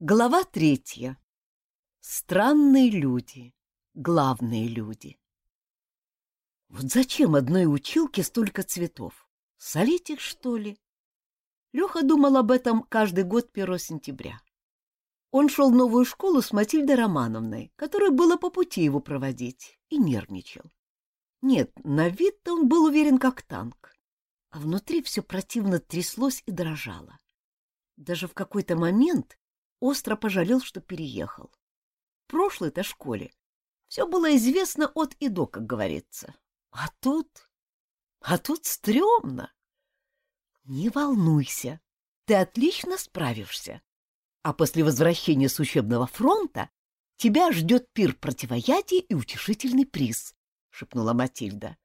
Глава третья. Странные люди, главные люди. Вот зачем одной училке столько цветов? Солить их, что ли? Леха думал об этом каждый год 1 сентября. Он шел в новую школу с Матильдой Романовной, которой было по пути его проводить, и нервничал. Нет, на вид-то он был уверен, как танк, а внутри все противно тряслось и дрожало. Даже в какой-то момент остро пожалел, что переехал. В прошлой-то школе все было известно от и до, как говорится. А тут... А тут стрёмно. Не волнуйся, ты отлично справишься. А после возвращения с учебного фронта тебя ждет пир противоядия и утешительный приз, — шепнула Матильда.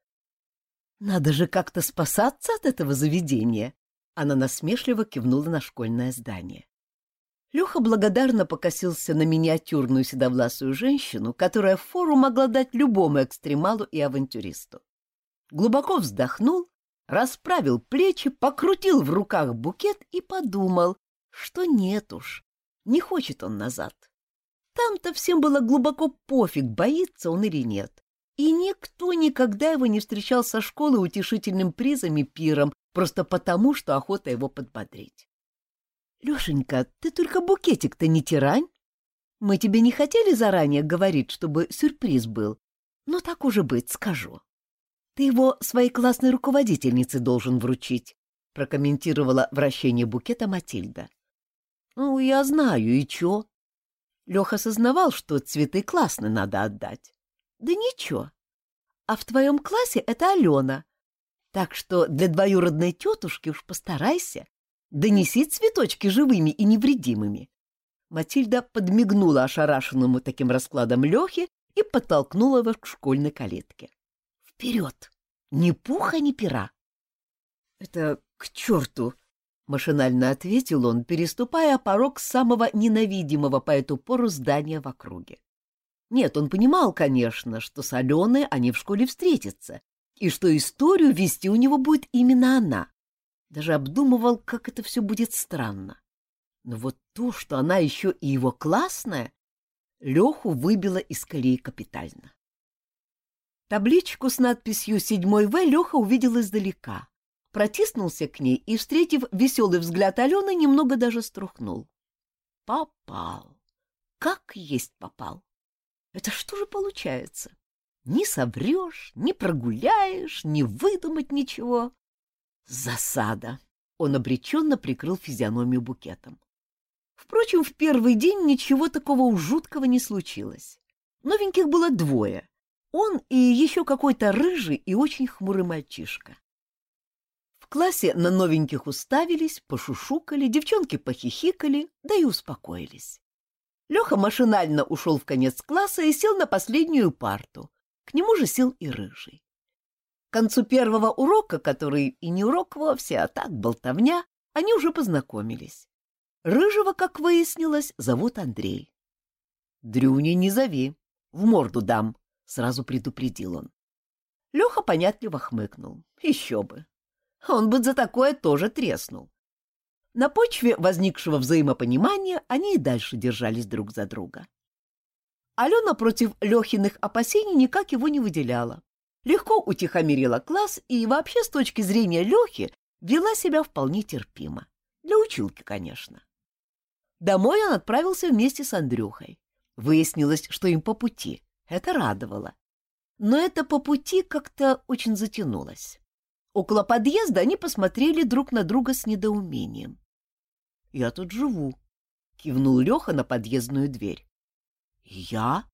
Надо же как-то спасаться от этого заведения. Она насмешливо кивнула на школьное здание. Леха благодарно покосился на миниатюрную седовласую женщину, которая фору могла дать любому экстремалу и авантюристу. Глубоко вздохнул, расправил плечи, покрутил в руках букет и подумал, что нет уж, не хочет он назад. Там-то всем было глубоко пофиг, боится он или нет. И никто никогда его не встречал со школы утешительным призом и пиром, просто потому, что охота его подбодрить. Лешенька, ты только букетик-то не тирань. Мы тебе не хотели заранее говорить, чтобы сюрприз был. Но так уже быть, скажу. Ты его своей классной руководительнице должен вручить, прокомментировала вращение букета Матильда. Ну, я знаю, и чё? Леха сознавал, что цветы классно надо отдать. Да ничего. А в твоем классе это Алена. Так что для двоюродной тетушки уж постарайся, Донеси цветочки живыми и невредимыми. Матильда подмигнула ошарашенному таким раскладом Лехе и подтолкнула его к школьной калитке. «Вперед! Ни пуха, ни пера!» «Это к черту!» — машинально ответил он, переступая порог самого ненавидимого по эту пору здания в округе. Нет, он понимал, конечно, что с Аленой они в школе встретятся, и что историю вести у него будет именно она. Даже обдумывал, как это все будет странно. Но вот то, что она еще и его классная, Леху выбило из колеи капитально. Табличку с надписью «Седьмой В» Леха увидел издалека, протиснулся к ней и, встретив веселый взгляд Алены, немного даже струхнул. Попал. Как есть попал. Это что же получается? Не соврешь, не прогуляешь, не выдумать ничего. Засада! Он обреченно прикрыл физиономию букетом. Впрочем, в первый день ничего такого уж жуткого не случилось. Новеньких было двое. Он и еще какой-то рыжий и очень хмурый мальчишка. В классе на новеньких уставились, пошушукали, девчонки похихикали, да и успокоились. Леха машинально ушел в конец класса и сел на последнюю парту. К нему же сел и рыжий. К концу первого урока, который и не урок вовсе, а так болтовня, они уже познакомились. Рыжего, как выяснилось, зовут Андрей. — Дрюни не зови, в морду дам, — сразу предупредил он. Леха понятливо хмыкнул. Еще бы. Он бы за такое тоже треснул. На почве возникшего взаимопонимания они и дальше держались друг за друга. Алена против Лехиных опасений никак его не выделяла легко утихомирила класс и вообще с точки зрения Лехи вела себя вполне терпимо. Для училки, конечно. Домой он отправился вместе с Андрюхой. Выяснилось, что им по пути. Это радовало. Но это по пути как-то очень затянулось. Около подъезда они посмотрели друг на друга с недоумением. — Я тут живу, — кивнул Леха на подъездную дверь. — Я?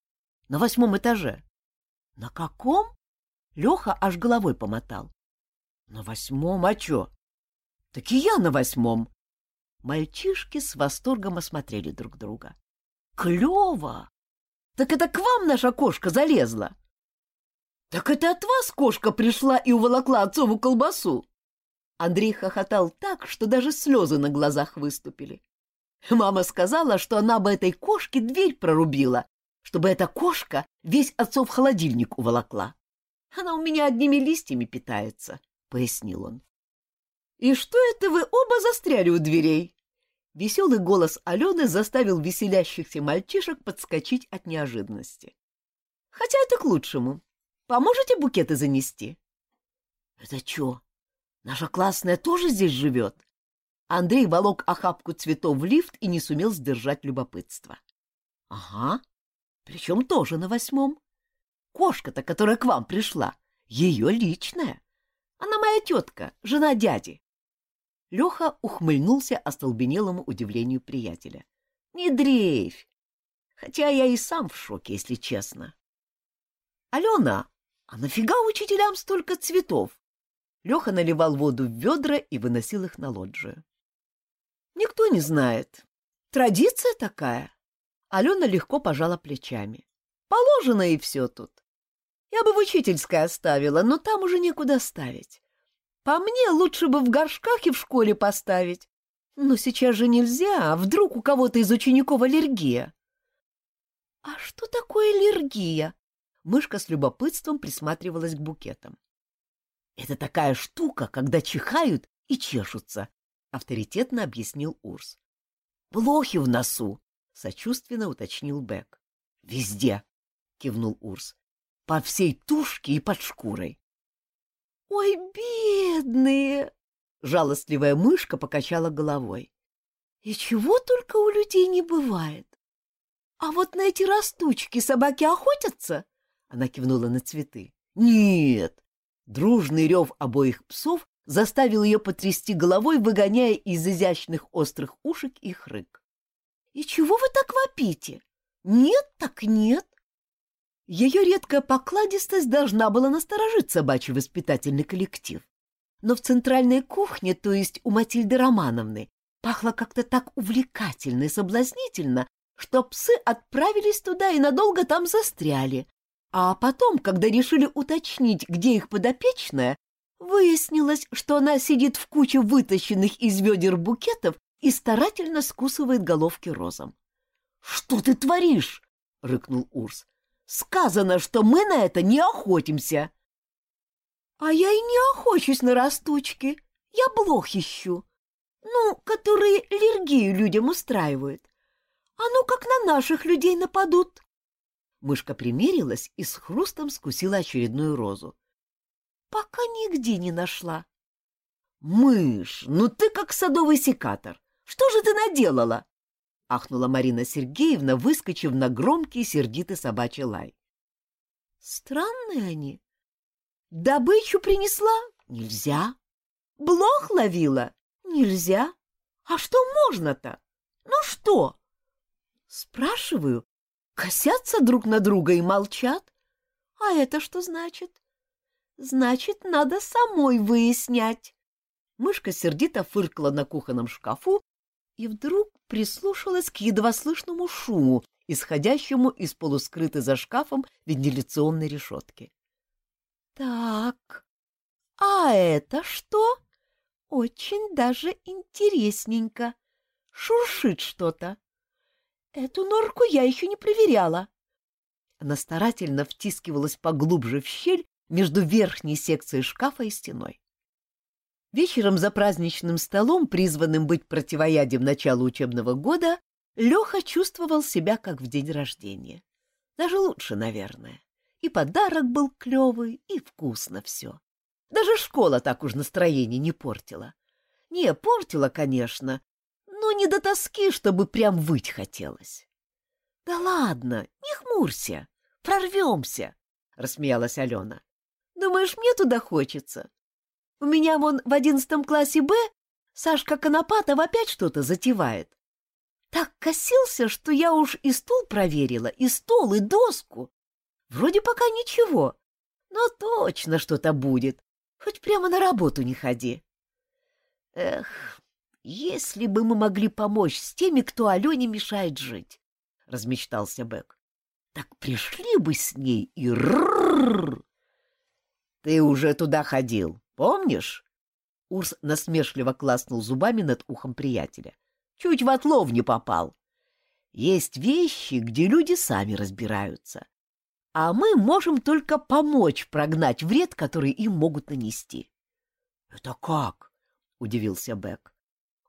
На восьмом этаже. — На каком? Леха аж головой помотал. — На восьмом, а чё? — Так и я на восьмом. Мальчишки с восторгом осмотрели друг друга. — Клево! Так это к вам наша кошка залезла? — Так это от вас кошка пришла и уволокла отцову колбасу? Андрей хохотал так, что даже слезы на глазах выступили. Мама сказала, что она бы этой кошке дверь прорубила, чтобы эта кошка весь отцов холодильник уволокла. Она у меня одними листьями питается, — пояснил он. — И что это вы оба застряли у дверей? Веселый голос Алены заставил веселящихся мальчишек подскочить от неожиданности. Хотя это к лучшему. Поможете букеты занести? — Это что, наша классная тоже здесь живет? Андрей волок охапку цветов в лифт и не сумел сдержать любопытство. — Ага, причем тоже на восьмом. Кошка-то, которая к вам пришла, ее личная. Она моя тетка, жена дяди. Леха ухмыльнулся остолбенелому удивлению приятеля. — Не дрейфь! Хотя я и сам в шоке, если честно. — Алена, а нафига учителям столько цветов? Леха наливал воду в ведра и выносил их на лоджию. — Никто не знает. Традиция такая. Алена легко пожала плечами. Положено и все тут. Я бы в учительской оставила, но там уже некуда ставить. По мне, лучше бы в горшках и в школе поставить. Но сейчас же нельзя, а вдруг у кого-то из учеников аллергия. — А что такое аллергия? Мышка с любопытством присматривалась к букетам. — Это такая штука, когда чихают и чешутся, — авторитетно объяснил Урс. — Блохи в носу, — сочувственно уточнил Бек. — Везде, — кивнул Урс по всей тушке и под шкурой. — Ой, бедные! — жалостливая мышка покачала головой. — И чего только у людей не бывает. А вот на эти растучки собаки охотятся? Она кивнула на цветы. — Нет! Дружный рев обоих псов заставил ее потрясти головой, выгоняя из изящных острых ушек их рык. — И чего вы так вопите? Нет так нет. Ее редкая покладистость должна была насторожить собачий воспитательный коллектив. Но в центральной кухне, то есть у Матильды Романовны, пахло как-то так увлекательно и соблазнительно, что псы отправились туда и надолго там застряли. А потом, когда решили уточнить, где их подопечная, выяснилось, что она сидит в куче вытащенных из ведер букетов и старательно скусывает головки розам. — Что ты творишь? — рыкнул Урс. Сказано, что мы на это не охотимся. — А я и не охочусь на растучки. Я блох ищу. Ну, которые аллергию людям устраивают. А ну как на наших людей нападут. Мышка примерилась и с хрустом скусила очередную розу. Пока нигде не нашла. — Мышь, ну ты как садовый секатор. Что же ты наделала? — ахнула Марина Сергеевна, выскочив на громкий сердитый собачий лай. — Странные они. Добычу принесла? Нельзя. Блох ловила? Нельзя. А что можно-то? Ну что? Спрашиваю, косятся друг на друга и молчат. А это что значит? Значит, надо самой выяснять. Мышка сердито фыркала на кухонном шкафу и вдруг прислушалась к едва слышному шуму, исходящему из полускрытой за шкафом вентиляционной решетки. «Так, а это что? Очень даже интересненько. Шуршит что-то. Эту норку я еще не проверяла». Она старательно втискивалась поглубже в щель между верхней секцией шкафа и стеной. Вечером за праздничным столом, призванным быть противоядием начала учебного года, Леха чувствовал себя как в день рождения. Даже лучше, наверное. И подарок был клевый, и вкусно все. Даже школа так уж настроение не портила. Не, портила, конечно, но не до тоски, чтобы прям выть хотелось. — Да ладно, не хмурься, прорвемся, — рассмеялась Алена. — Думаешь, мне туда хочется? У меня вон в одиннадцатом классе Б Сашка Конопатов опять что-то затевает. Так косился, что я уж и стул проверила, и стол, и доску. Вроде пока ничего, но точно что-то будет. Хоть прямо на работу не ходи. Эх, если бы мы могли помочь с теми, кто Алене мешает жить, — размечтался Бэк. Так пришли бы с ней и ррррр. Ты уже туда ходил, Помнишь? Урс насмешливо класнул зубами над ухом приятеля. Чуть в отлов не попал. Есть вещи, где люди сами разбираются. А мы можем только помочь прогнать вред, который им могут нанести. — Это как? — удивился Бек.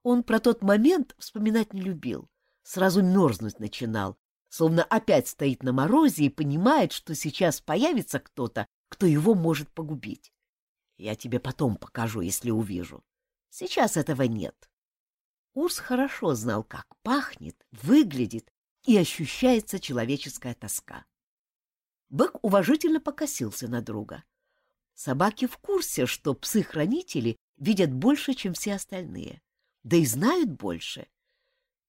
Он про тот момент вспоминать не любил, сразу мерзнуть начинал, словно опять стоит на морозе и понимает, что сейчас появится кто-то, кто его может погубить. Я тебе потом покажу, если увижу. Сейчас этого нет. Урс хорошо знал, как пахнет, выглядит и ощущается человеческая тоска. Бык уважительно покосился на друга. Собаки в курсе, что псы-хранители видят больше, чем все остальные, да и знают больше.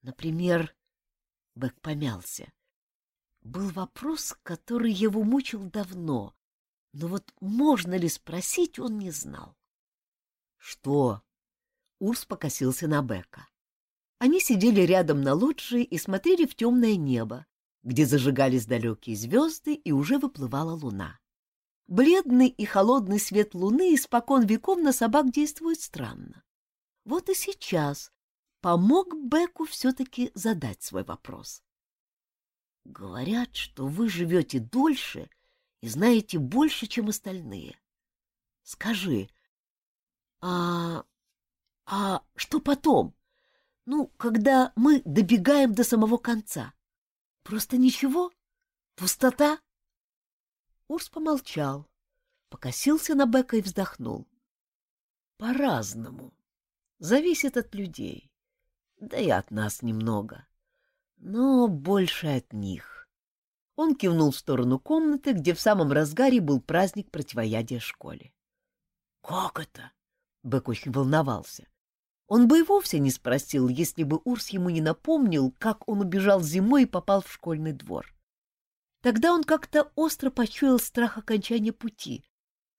Например, Бэк помялся. Был вопрос, который его мучил давно, но вот можно ли спросить, он не знал. — Что? — Урс покосился на Бека. Они сидели рядом на лоджии и смотрели в темное небо, где зажигались далекие звезды и уже выплывала луна. Бледный и холодный свет луны испокон веков на собак действует странно. Вот и сейчас помог Беку все-таки задать свой вопрос. Говорят, что вы живете дольше и знаете больше, чем остальные. Скажи, а... а что потом? Ну, когда мы добегаем до самого конца? Просто ничего? Пустота? Урс помолчал, покосился на Бека и вздохнул. По-разному. Зависит от людей. Да и от нас немного. Но больше от них. Он кивнул в сторону комнаты, где в самом разгаре был праздник противоядия школе. — Как это? — Бэк очень волновался. Он бы и вовсе не спросил, если бы Урс ему не напомнил, как он убежал зимой и попал в школьный двор. Тогда он как-то остро почуял страх окончания пути,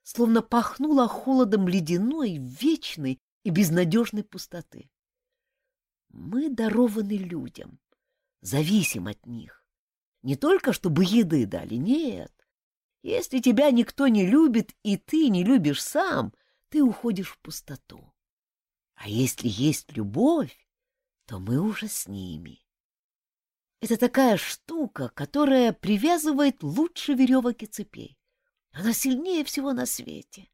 словно пахнуло холодом ледяной, вечной и безнадежной пустоты. Мы дарованы людям, зависим от них. Не только чтобы еды дали, нет. Если тебя никто не любит, и ты не любишь сам, ты уходишь в пустоту. А если есть любовь, то мы уже с ними. Это такая штука, которая привязывает лучше веревок и цепей. Она сильнее всего на свете.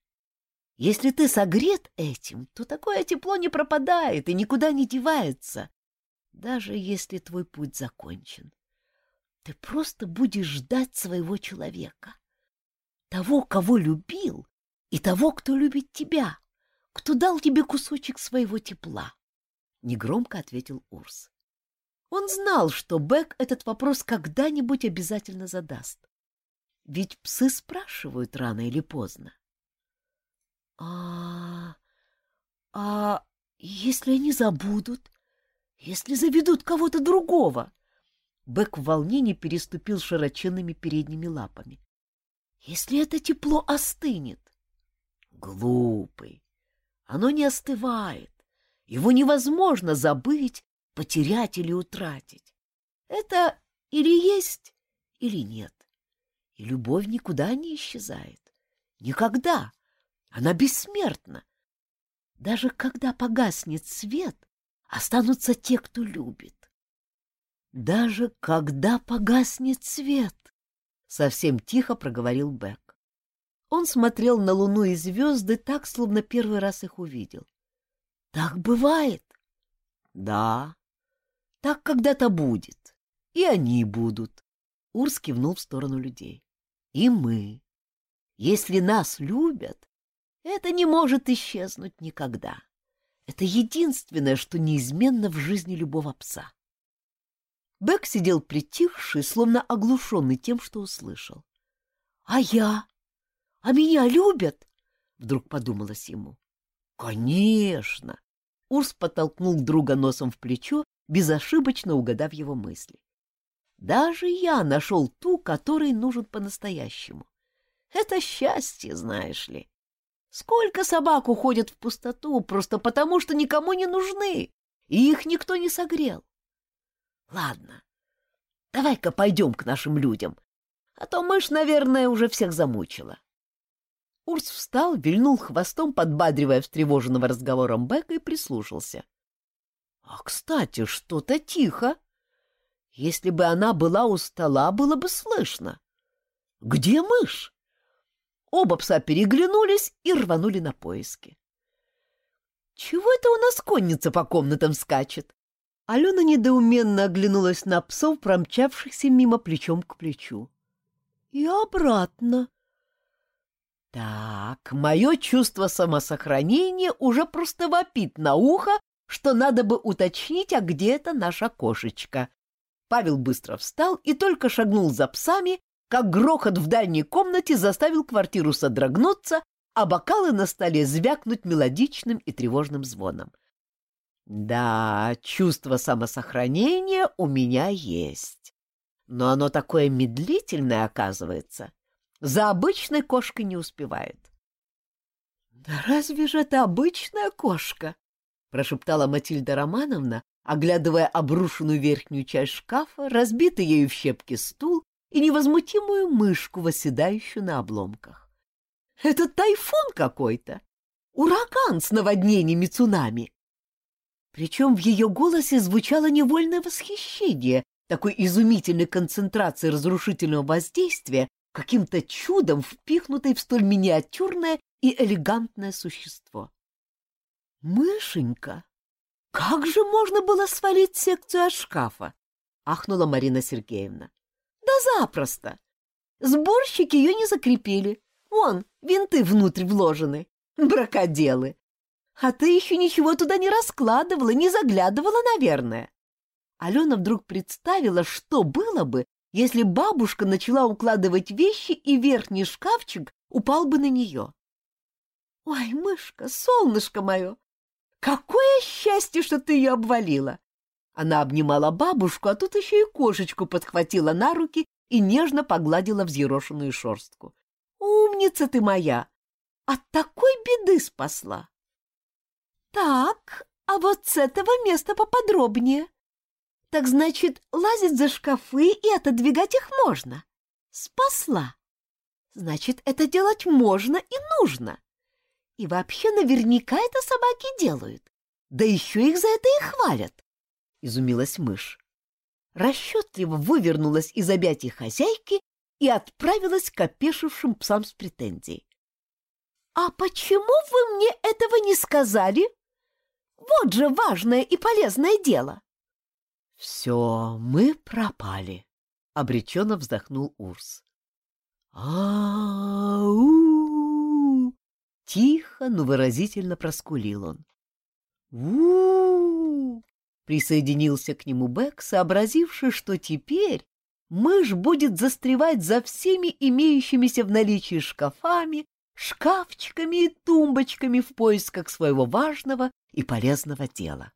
Если ты согрет этим, то такое тепло не пропадает и никуда не девается, даже если твой путь закончен. Ты просто будешь ждать своего человека. Того, кого любил, и того, кто любит тебя, кто дал тебе кусочек своего тепла. Негромко ответил Урс. Он знал, что Бек этот вопрос когда-нибудь обязательно задаст. Ведь псы спрашивают рано или поздно. А, а если они забудут, если заведут кого-то другого? Бэк в волнении переступил широченными передними лапами. Если это тепло остынет? Глупый. Оно не остывает. Его невозможно забыть, потерять или утратить. Это или есть, или нет. И любовь никуда не исчезает. Никогда. Она бессмертна. Даже когда погаснет свет, останутся те, кто любит. Даже когда погаснет свет, совсем тихо проговорил Бек. Он смотрел на луну и звезды так, словно первый раз их увидел. Так бывает. Да, так когда-то будет. И они будут. Урс кивнул в сторону людей. И мы. Если нас любят, это не может исчезнуть никогда. Это единственное, что неизменно в жизни любого пса. Бэк сидел притихший, словно оглушенный тем, что услышал. — А я? А меня любят? — вдруг подумалось ему. — Конечно! — Урс подтолкнул друга носом в плечо, безошибочно угадав его мысли. — Даже я нашел ту, которой нужен по-настоящему. Это счастье, знаешь ли. Сколько собак уходят в пустоту просто потому, что никому не нужны, и их никто не согрел. Ладно, давай-ка пойдем к нашим людям, а то мышь, наверное, уже всех замучила. Урс встал, вильнул хвостом, подбадривая встревоженного разговором Бека и прислушался. А, кстати, что-то тихо. Если бы она была у стола, было бы слышно. Где мышь? Оба пса переглянулись и рванули на поиски. Чего это у нас конница по комнатам скачет? Алена недоуменно оглянулась на псов, промчавшихся мимо плечом к плечу. И обратно. Так, мое чувство самосохранения уже просто вопит на ухо, что надо бы уточнить, а где это наша кошечка. Павел быстро встал и только шагнул за псами, как грохот в дальней комнате заставил квартиру содрогнуться, а бокалы на столе звякнуть мелодичным и тревожным звоном. Да, чувство самосохранения у меня есть. Но оно такое медлительное, оказывается. За обычной кошкой не успевает. — Да разве же это обычная кошка? — прошептала Матильда Романовна, оглядывая обрушенную верхнюю часть шкафа, разбитый ею в щепки стул и невозмутимую мышку, восседающую на обломках. — Это тайфун какой-то! Ураган с наводнениями цунами! Причем в ее голосе звучало невольное восхищение такой изумительной концентрации разрушительного воздействия, каким-то чудом впихнутой в столь миниатюрное и элегантное существо. «Мышенька, как же можно было свалить секцию от шкафа?» — ахнула Марина Сергеевна. «Да запросто! Сборщики ее не закрепили. Вон, винты внутрь вложены. Бракоделы! А ты еще ничего туда не раскладывала, не заглядывала, наверное. Алена вдруг представила, что было бы, если бабушка начала укладывать вещи, и верхний шкафчик упал бы на нее. Ой, мышка, солнышко мое, какое счастье, что ты ее обвалила! Она обнимала бабушку, а тут еще и кошечку подхватила на руки и нежно погладила взъерошенную шерстку. Умница ты моя! От такой беды спасла! Так, а вот с этого места поподробнее. Так значит, лазить за шкафы и отодвигать их можно. Спасла. Значит, это делать можно и нужно. И вообще наверняка это собаки делают. Да еще их за это и хвалят. Изумилась мышь. Расчетливо вывернулась из объятий хозяйки и отправилась к опешившим псам с претензией. — А почему вы мне этого не сказали? Вот же важное и полезное дело. — Все, мы пропали, — обреченно вздохнул Урс. а у Тихо, но выразительно проскулил он. у Присоединился к нему Бэк, сообразивший, что теперь мышь будет застревать за всеми имеющимися в наличии шкафами, шкафчиками и тумбочками в поисках своего важного и полезного дела.